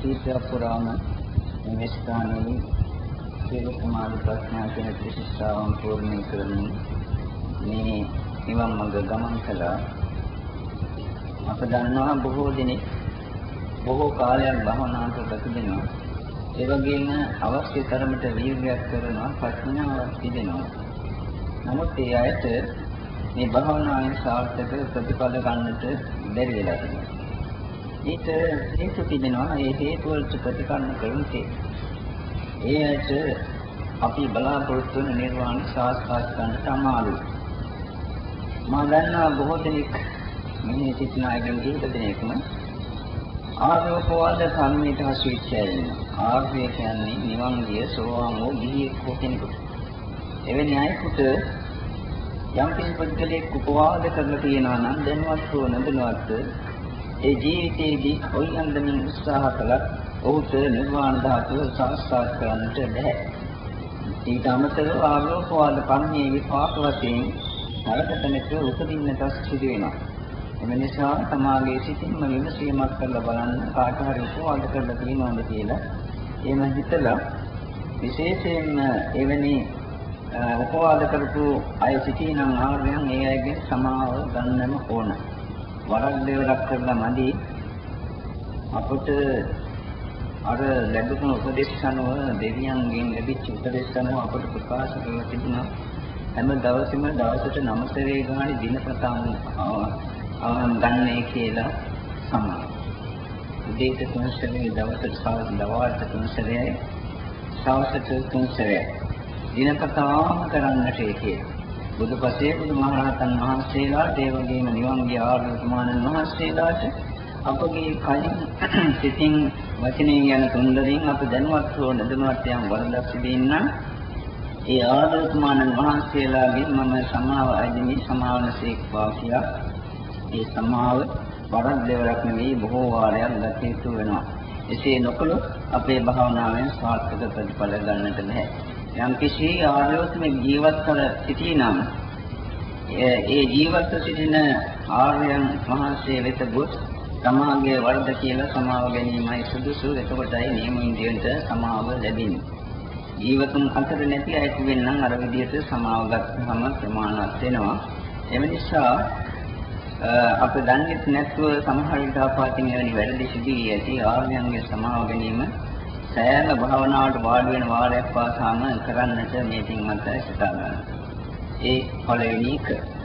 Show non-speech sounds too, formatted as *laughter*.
කීපයක් පුරාම මේ ස්ථානයේ සියලු සමාධි ප්‍රඥා කියන ත්‍රිශිෂ්ඨාවන් පූර්ණ කරමින් මේ නිවන් මඟ ගමන් කළා. අප දන්නවා බොහෝ දෙනෙක් බොහෝ කාලයක් භවනාට ප්‍රතිදිනවා. ඒ වගේම අවශ්‍ය තරමට වීර්යයක් කරනවා ප්‍රඥාවක් තිබෙනවා. නමුත් ඒ අයට මේ භවනාවේ සාර්ථක ප්‍රතිඵල ගන්නට බැරි වෙලා තියෙනවා. ඊට හේතු තිබෙනවා ඒ හේතු වලට ප්‍රතිකරණ කරුන්තේ. ඒ ඇයට අපි බලාපොරොත්තු වන නිර්වාණ සාක්ෂාත් කරන්නට අමාරුයි. මා දන්නා බොහෝ දෙනෙක් මේ සිටින අයගෙන් කීප දෙනෙක්ම ආර්යෝපවාද කර්මයට හසු වෙච්ච අය ඉන්නවා. ආර්ය කියන්නේ නිවන් ගිය සෝවාන් වූ ගිහියෙක් හෝ කෙනෙකුට. එවැනි අයෙකුට යම් කිසි පුද්ගලයෙක් උපවාද කරලා තියෙනවා නම් දැනුවත් හෝ නැදනවත් ඒ ජීවිතයේදී කොයි අන්දමින් උත්සාහ කළත් ඔහුට නිර්වාණ ධාතුව සාක්ෂාත් කරන්නට බැහැ. ඊට අමතරව ආලෝකවාද කර්මයේ විපාක වශයෙන් නරකතනක උපදින්නට සිදු වෙනවා. එම නිසා තමාගේ සිතින්ම විමසීමක් කරලා බලන්න කාට හරි උපවාද කරලා තියෙනවද කියලා. එහෙම හිතලා විශේෂයෙන්ම එවැනි උපවාද කරපු අය සිටිනම් ආර්යයන් ඒ අයගෙන් සමාව ගන්නම ඕන. වරක් දෙවරක් කරලා මදි අපට අර ලැබුණු උපදේශ අනුව දෙවියන්ගෙන් ලැබිච්ච උපදේශ අනුව අපට ප්‍රකාශ කරලා තිබුණා හැම දවසෙම දවසට නමතරේ ගානේ දිනපතාම ගන්නයි කියලා සමාන. උදේට තුන් සැරේ දවසට සවස් දවල්ට තුන් සැරේයි සවසට තුන් සැරේයි දිනපතාම කරන්නට ඒකේ. බුදුපසේ බුදුමහරහතන් වහන්සේලාට ඒ වගේම නිවන් ගිය ආර්යතුමාණන් වහන්සේලාට අපගේ කලින් *clears throat* සිතින් වචනයෙන් යන තුන්දරින් අප දැනුවත් හෝ නැදනුවත් යම් වරදක් සිදෙන්න ඒ ආර්යතුමාණන් වහන්සේලාගෙන් මම සමාව අදිමි සමාවනසේක්වා කියලා ඒ සමාව වරක් දෙවරක් නෙවෙයි බොහෝ වාරයක් ගත යුතු වෙනවා. එසේ නොකළොත් අපේ භාවනාවෙන් සාර්ථක ප්‍රතිඵල ගන්නට බැහැ. යම් කිසි ආර්යෝත්ම ජීවත් කර සිටිනම් ඒ ජීවත් සිටින ආර්යයන් වහන්සේ වෙත ගොස් සමාගයේ වර්ධ කියලා සමාව ගැනීමයි සුදුසු එතකොටයි නියම ඉන්දියට සමාව ලැබෙන්නේ. ජීවතුන් අතර නැති අයෙකු වෙන්නම් අර විදිහට සමාව ගත්තම ප්‍රමාණවත් වෙනවා. එම නිසා අප දන්නේ නැත්නම් සමහර විට ආපාතින් එවැනි වැරදි සිදුවී ඇති ආර්යයන්ගේ සමාව ගැනීම සෑම භාවනාවට වාඩි වෙන වාරයක් පාසාම කරන්නට මේ පින්වත් සිතා ගන්න. ඒ පළවෙනි එක.